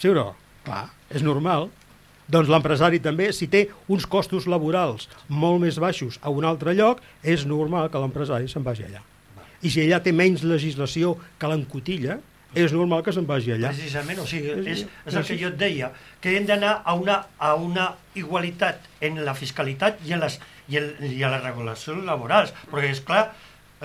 Sí o no? Clar, és normal. Doncs l'empresari també, si té uns costos laborals molt més baixos a un altre lloc, és normal que l'empresari se'n vagi allà. I si allà té menys legislació que l'encotilla, és normal que se'n vagi allà. Precisament, o sigui, és, és el que jo et deia, que hem d'anar a, una, a una igualitat en la fiscalitat i, en les, i, el, i a les regulacions laborals, perquè és clar,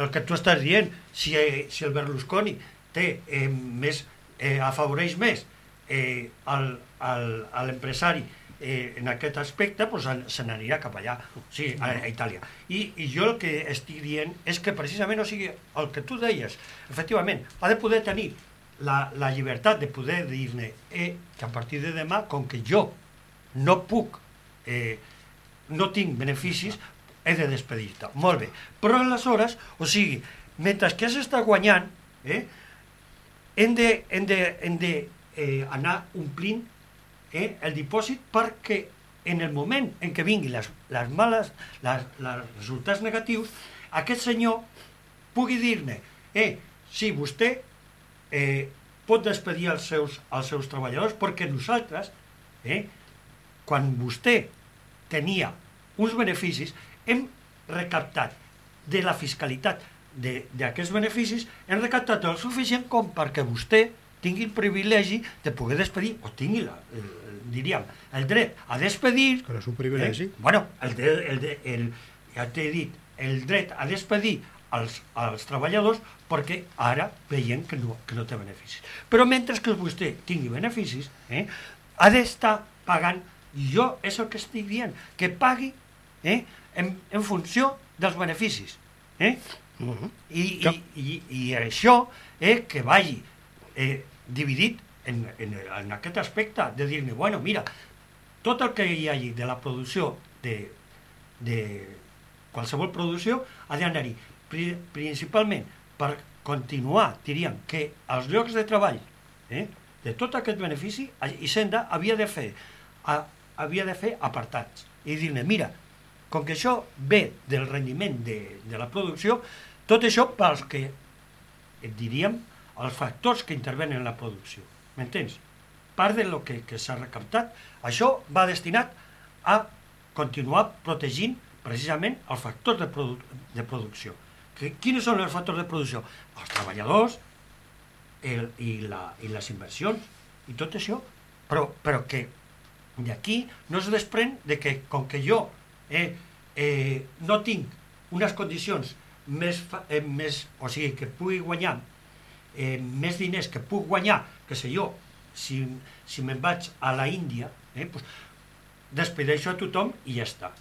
el que tu estàs dient, si, si el Berlusconi té eh, més, eh, afavoreix més eh, al, al, a l'empresari eh, en aquest aspecte pues, se n'anirà cap allà, o sigui, a, a Itàlia. I, I jo el que estic dient és que precisament, o sigui, el que tu deies, efectivament, ha de poder tenir la, la llibertat de poder dir-ne eh, que a partir de demà, com que jo no puc, eh, no tinc beneficis, he de despedir-te. Molt bé. Però aleshores, o sigui, mentre que s'està guanyant, eh, hem de, hem de, hem de eh, anar omplint eh, el dipòsit perquè en el moment en què vinguin les, les males, les, les resultats negatius, aquest senyor pugui dir-ne, eh, sí, vostè eh, pot despedir els seus, els seus treballadors perquè nosaltres, eh, quan vostè tenia uns beneficis, hem recaptat de la fiscalitat d'aquests beneficis, hem recaptat el suficient com perquè vostè tingui el privilegi de poder despedir, o tingui, la, el, diríem, el dret a despedir... Que no és un privilegi. Eh, bueno, el, de, el, de, el, ja t'he dit, el dret a despedir als, als treballadors perquè ara veiem que no, que no té beneficis. Però mentre que vostè tingui beneficis, eh, ha d'estar pagant, jo és el que estic dient, que pagui eh, en, en funció dels beneficis. Eh? Uh -huh. I, i, i, I això eh, que vagi eh, dividit en, en, en aquest aspecte, de dir-me, bueno, mira, tot el que hi hagi de la producció de, de qualsevol producció ha d'anar-hi principalment per continuar, diríem, que els llocs de treball eh, de tot aquest benefici, Hisenda havia de fer, a, havia de fer apartats i dir-ne, mira, com que això ve del rendiment de, de la producció, tot això pels que, et diríem, els factors que intervenen en la producció. M'entens? Part de lo que, que s'ha recaptat, això va destinat a continuar protegint precisament els factors de, produ de producció. Que, quins són els factors de producció? Els treballadors el, i, la, i les inversions i tot això, però, però que d'aquí no es desprèn de que com que jo eh, eh, no tinc unes condicions més, eh, més, o sigui, que pugui guanyar eh, més diners que puc guanyar, que sé jo, si, si me'n vaig a la Índia, eh, pues, despedeixo a tothom i ja està.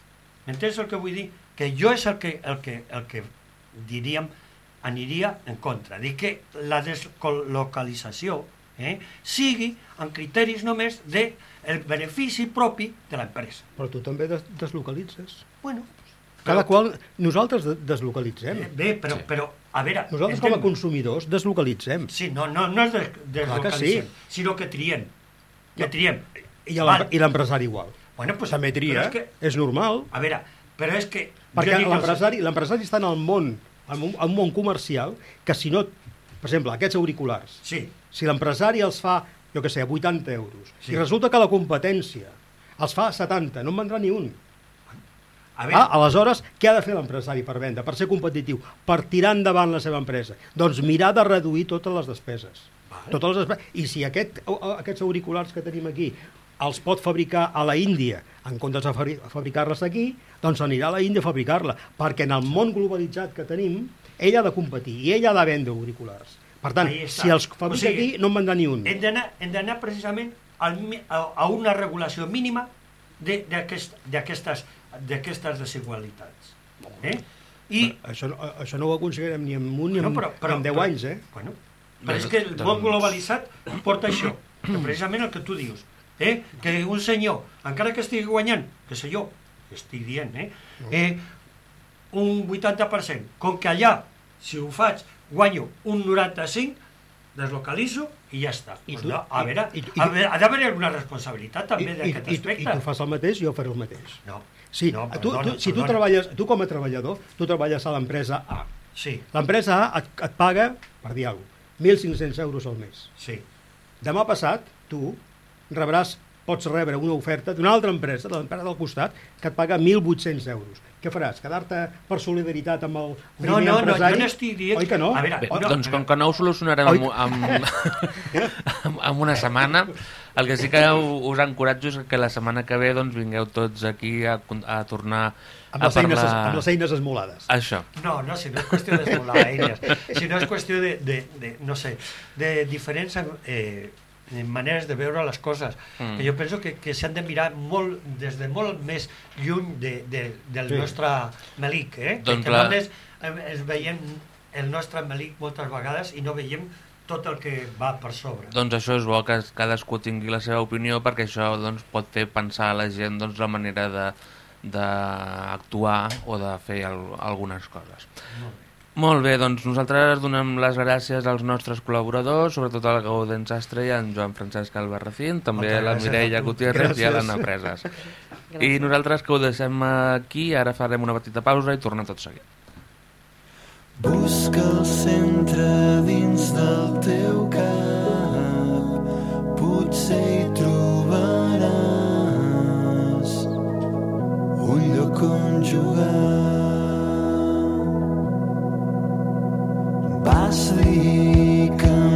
M'entens el que vull dir? Que jo és el que, el que, el que diríem, aniria en contra. Dic que la deslocalització eh, sigui en criteris només de el benefici propi de l'empresa. Però tu també des deslocalitzes. Bueno, cada però, qual, nosaltres deslocalitzem. Eh, bé, però, sí. però a veure... Nosaltres com a consumidors deslocalitzem. Sí, no, no, no és des deslocalitzem, sí. sinó que triem. Que triem. I l'empresari igual. Bueno, pues, També tria, és, que, és normal. A veure, però és que... Perquè l'empresari els... està en el món, en un, en un món comercial, que si no... Per exemple, aquests auriculars. Sí. Si l'empresari els fa jo que sé, a 80 euros, sí. i resulta que la competència els fa 70, no en vendrà ni un. A veure... ah, aleshores, què ha de fer l'empresari per vendre, per ser competitiu, per tirar endavant la seva empresa? Doncs mirar de reduir totes les despeses. Vale. Totes les despeses. I si aquest, aquests auriculars que tenim aquí els pot fabricar a la Índia en comptes de fabricar-les aquí, doncs anirà a la Índia a fabricar-la, perquè en el món globalitzat que tenim, ell ha de competir i ell ha de vendre auriculars. Per tant, si els fabrica o sigui, aquí, no en vendrà ni un. Hem d'anar precisament al, a, a una regulació mínima de- d'aquest- d'aquestes d'aquestes desigualtats. Eh? I, Això, no- això no ho aconseguirem ni en un ni en, no, però, però, en 10 però, anys, eh? Bueno, però és que el món globalitzat porta això, que precisament el que tu dius, eh? que un senyor, encara que estigui guanyant, que sé jo, estic dient, eh? eh un 80%, com que allà, si ho faig, guanyo un 95%, deslocalitzo i ja està. I Pues tu- no, a i- veure, i- i- a veure, ha d'haver alguna responsabilitat també d'aquest i, i, aspecte. I tu fas el mateix, jo faré el mateix. No, Sí, no, tu, perdona, tu, si tu perdona. treballes, tu com a treballador, tu treballes a l'empresa A. Sí, L'empresa A et, et paga, per dir alguna cosa, 1.500 euros al mes. sí. Demà passat, tu rebràs, pots rebre una oferta d'una altra empresa, de l'empresa del costat, que et paga 1.800 euros. Què faràs? Quedar-te per solidaritat amb el primer No, no, no, empresari? jo no estic dient... Oi que no? A veure, Bé, no, doncs com que no ho solucionarem amb, amb, amb, amb una setmana, el que sí que us encoratjo és que la setmana que ve doncs, vingueu tots aquí a, a tornar Amb a les, eines, parlar... amb les eines esmolades. Això. No, no, si no és qüestió d'esmolar eines, si no és qüestió de, de, de no sé, de diferents eh, maneres de veure les coses, Mm. que jo penso que, que s'han de mirar molt, des de molt més lluny de, de, del Sí. nostre melic, eh? Doncs que la- eh, es veiem el nostre melic moltes vegades i no veiem tot el que va per sobre. Doncs això és bo que cadascú tingui la seva opinió perquè això doncs, pot fer pensar a la gent doncs, la manera de d'actuar o de fer al, algunes coses. Molt bé. Molt bé, doncs nosaltres donem les gràcies als nostres col·laboradors, sobretot al Gaudent Sastre i a en Joan Francesc Albarracín, també a la Mireia. Gutiérrez i a l'Anna Preses. I nosaltres que ho deixem aquí, ara farem una petita pausa i tornem tot seguit. Busca el centre dins del teu cap, potser hi trobaràs un lloc on jugar. paslīkam.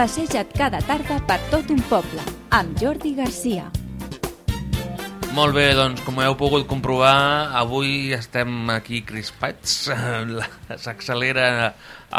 Passeja't cada tarda per tot un poble, amb Jordi Garcia. Molt bé, doncs com heu pogut comprovar, avui estem aquí crispats, s'accelera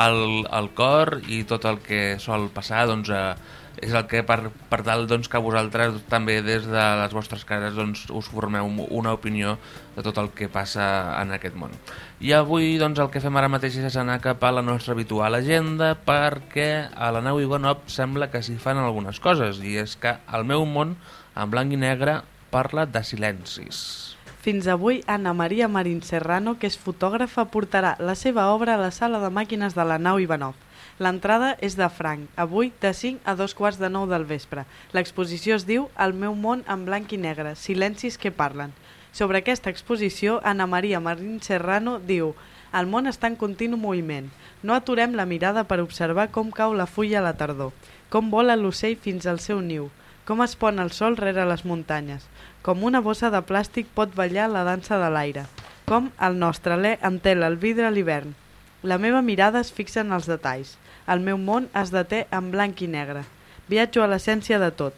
el, el cor i tot el que sol passar doncs, eh, és el que per, per tal doncs, que vosaltres també des de les vostres cases doncs, us formeu una opinió de tot el que passa en aquest món. I avui doncs, el que fem ara mateix és anar cap a la nostra habitual agenda perquè a la nau Ivanov sembla que s'hi fan algunes coses i és que el meu món en blanc i negre parla de silencis. Fins avui, Anna Maria Marín Serrano, que és fotògrafa, portarà la seva obra a la sala de màquines de la nau Ivanov. L'entrada és de franc, avui de 5 a 2 quarts de 9 del vespre. L'exposició es diu El meu món en blanc i negre, silencis que parlen. Sobre aquesta exposició, Anna Maria Marín Serrano diu El món està en continu moviment. No aturem la mirada per observar com cau la fulla a la tardor, com vola l'ocell fins al seu niu, com es pon el sol rere les muntanyes, com una bossa de plàstic pot ballar la dansa de l'aire, com el nostre alè entela el vidre a l'hivern. La meva mirada es fixa en els detalls. El meu món es deté en blanc i negre. Viatjo a l'essència de tot.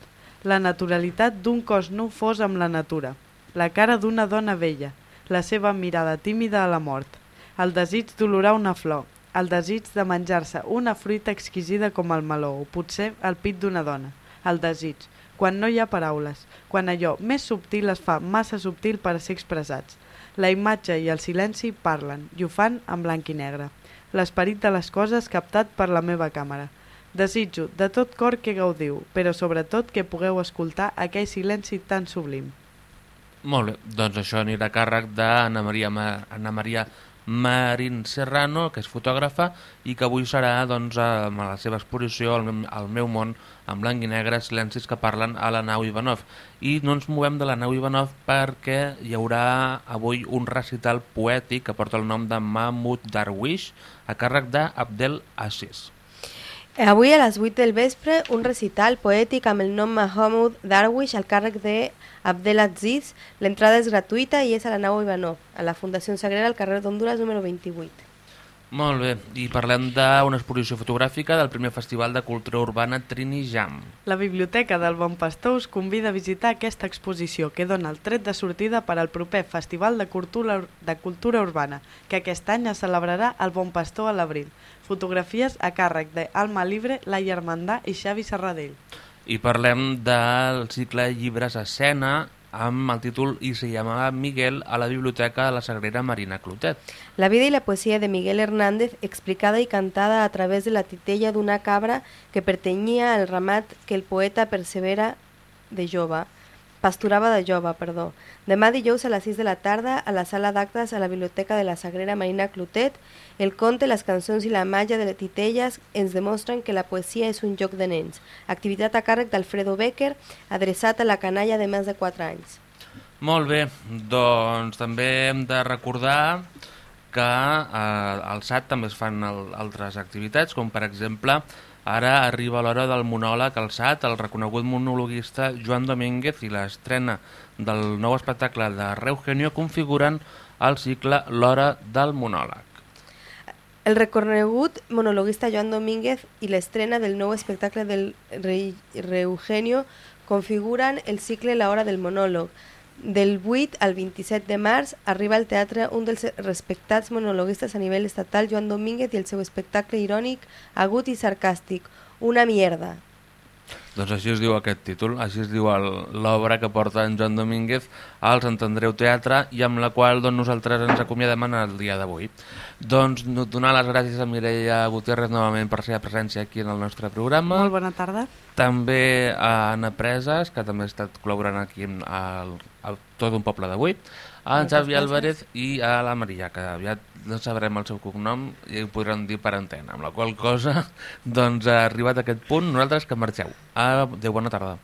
La naturalitat d'un cos nu fos amb la natura. La cara d'una dona vella. La seva mirada tímida a la mort. El desig d'olorar una flor. El desig de menjar-se una fruita exquisida com el meló o potser el pit d'una dona. El desig, quan no hi ha paraules, quan allò més subtil es fa massa subtil per ser expressats. La imatge i el silenci parlen, i ho fan en blanc i negre. L'esperit de les coses captat per la meva càmera. Desitjo de tot cor que gaudiu, però sobretot que pugueu escoltar aquell silenci tan sublim. Molt bé, doncs això anirà a càrrec d'Anna Maria, Ma Maria Marín Serrano, que és fotògrafa, i que avui serà doncs, amb la seva exposició al meu món en blanc i negre, silencis que parlen a la nau Ivanov. I no ens movem de la nau Ivanov perquè hi haurà avui un recital poètic que porta el nom de Mahmoud Darwish a càrrec d'Abdel Aziz. Avui a les 8 del vespre, un recital poètic amb el nom Mahmoud Darwish al càrrec de Abdelaziz. L'entrada és gratuïta i és a la nau Ivanov, a la Fundació Sagrera al carrer d'Honduras número 28. Molt bé, i parlem d'una exposició fotogràfica del primer Festival de Cultura Urbana Trini Jam. La Biblioteca del Bon Pastor us convida a visitar aquesta exposició que dona el tret de sortida per al proper Festival de Cultura, de Cultura Urbana, que aquest any es celebrarà al Bon Pastor a l'abril. Fotografies a càrrec de Alma Libre, La Germandà i Xavi Serradell. I parlem del cicle Llibres a escena amb el títol I se llamava Miguel a la Biblioteca de la Sagrera Marina Clotet. La vida y la poesía de Miguel Hernández, explicada y cantada a través de la titella d'una cabra que pertanyia al ramat que el poeta persevera de jove, pasturava de jove, perdó. Demà dijous a les 6 de la tarda a la sala d'actes a la Biblioteca de la Sagrera Marina Clotet, el conte, les cançons i la màgia de les titelles ens demostren que la poesia és un joc de nens. Activitat a càrrec d'Alfredo Becker, adreçat a la canalla de més de 4 anys. Molt bé, doncs també hem de recordar que eh, al SAT també es fan altres activitats, com per exemple ara arriba l'hora del monòleg al SAT, el reconegut monologuista Joan Domínguez i l'estrena del nou espectacle de Reugenio configuren el cicle L'hora del monòleg. El reconegut monologuista Joan Domínguez i l'estrena del nou espectacle del Reugenio configuren el cicle La hora del monòleg. Del 8 al 27 de març arriba al teatre un dels respectats monologuistes a nivell estatal, Joan Domínguez, i el seu espectacle irònic, agut i sarcàstic, Una mierda. Doncs així es diu aquest títol, així es diu l'obra que porta en Joan Domínguez al Sant Andreu Teatre i amb la qual doncs, nosaltres ens acomiadem en el dia d'avui. Doncs donar les gràcies a Mireia Gutiérrez novament per la seva presència aquí en el nostre programa. Molt bona tarda. També a Anna Preses, que també ha estat col·laborant aquí al, al tot un poble d'avui, a en Xavi. Álvarez i a la Maria, que aviat no sabrem el seu cognom i ho podran dir per antena, amb la qual cosa doncs ha arribat a aquest punt, nosaltres que marxeu. Adéu, bona tarda.